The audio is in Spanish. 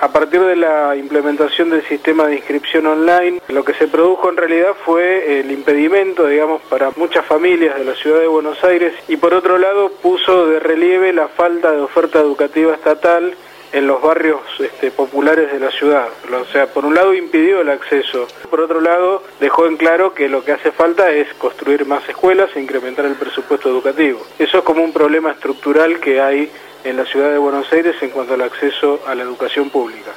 A partir de la implementación del sistema de inscripción online, lo que se produjo en realidad fue el impedimento, digamos, para muchas familias de la ciudad de Buenos Aires y por otro lado puso de relieve la falta de oferta educativa estatal en los barrios este, populares de la ciudad. O sea, por un lado impidió el acceso, por otro lado dejó en claro que lo que hace falta es construir más escuelas e incrementar el presupuesto educativo. Eso es como un problema estructural que hay en la ciudad de Buenos Aires en cuanto al acceso a la educación pública.